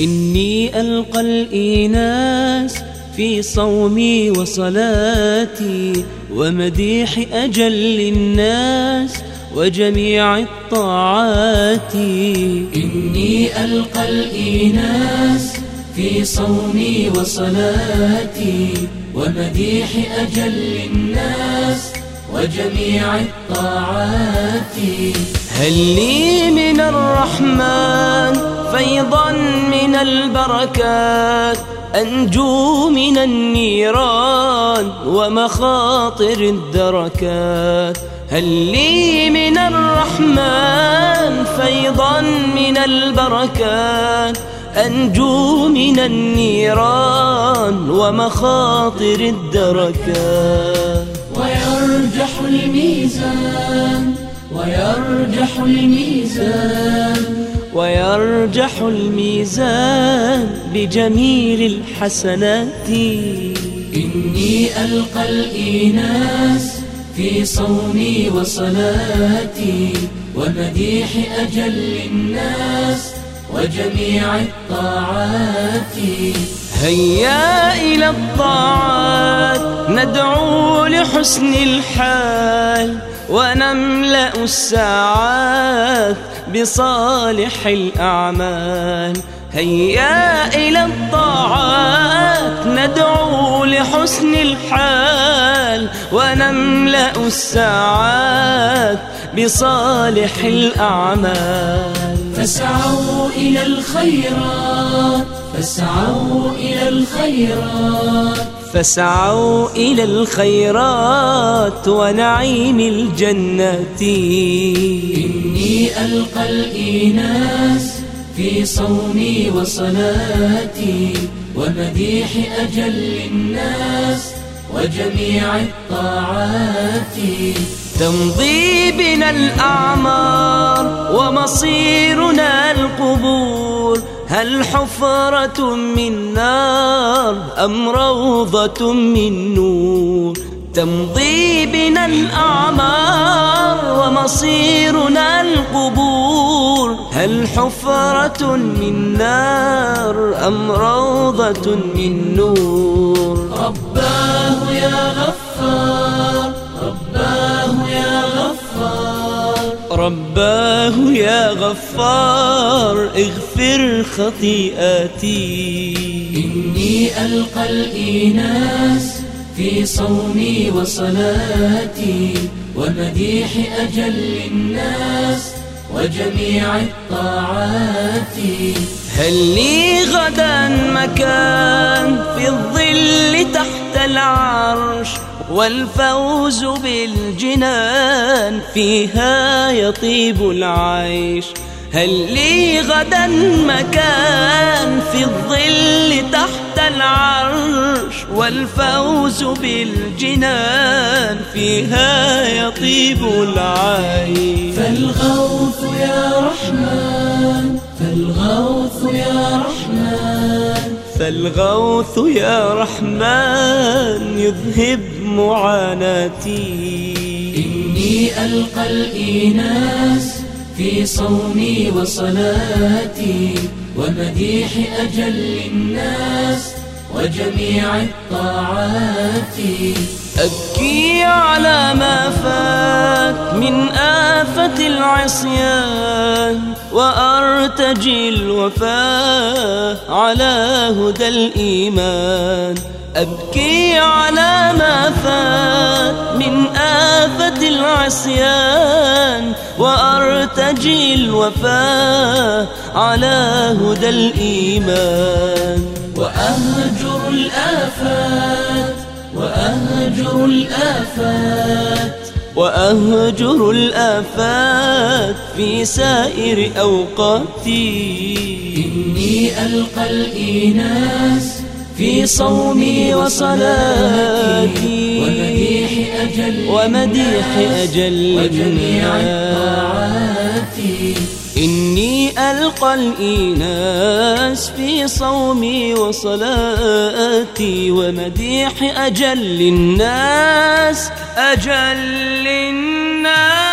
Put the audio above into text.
إني ألقى الإيناس في صومي وصلاتي ومديح أجل الناس وجميع الطاعات. إني ألقى الإناس في صومي وصلاتي ومديح أجل الناس وجميع الطاعات. هل لي من الرحمن فيضا من البركات؟ أنجو من النيران ومخاطر الدركات. هل لي من الرحمن فيضا من البركات؟ أنجو من النيران ومخاطر الدركات. ويرجح الميزان ويرجح الميزان. ويرجح الميزان بجميل الحسنات. إني ألقى الإناس في صومي وصلاتي ومديح أجل الناس وجميع الطاعات. هيا إلى الطاعات. ندعو لحسن الحال ونملأ الساعات بصالح الأعمال. هيا إلى الطاعات. ندعو لحسن الحال ونملأ الساعات بصالح الأعمال. فسعوا إلى الخيرات. فاسعوا إلى الخيرات. فسعوا إلى الخيرات ونعيم الجنة. إني ألقى الإناس في صومي وصلاتي ومديح أجل الناس وجميع الطاعات. تمضي بنا الأعمار ومصيرنا القبور. هل حفرة من نار أم روضة من نور؟ تمضي بنا الأعمار ومصيرنا القبور. هل حفرة من نار أم روضة من نور؟ رباه يا غفار. رباه يا غفار اغفر خطيئاتي إني ألقى الإناس في صومي وصلاتي ومديح أجل الناس وجميع الطاعات. هل لي غدا مكان في الظل تحت العرش؟ والفوز بالجنان فيها يطيب العيش. هل لي غدا مكان في الظل تحت العرش؟ والفوز بالجنان فيها يطيب العيش. فالغوث يا رحمن فالغوث يا رحمن. فالغوث يا رحمن يذهب معاناتي. إني ألقى الإناس في صومي وصلاتي ومديح أجل الناس وجميع الطاعات. أبكي على ما فات. من آفة العصيان وأرتجي الوفاء على هدى الإيمان. أبكي على ما فات من آفة العصيان وأرتجي الوفاء على هدى الإيمان. وأهجر الآفات وأهجر الآفات. وأهجر الآفات في سائر أوقاتي. إني ألقى الإناس في صومي وصلاتي. ومديح أجل ومديح أجل وجميع الطاعات. إني ألقى الإيناس في صومي وصلاتي ومديح أجل الناس أجل الناس.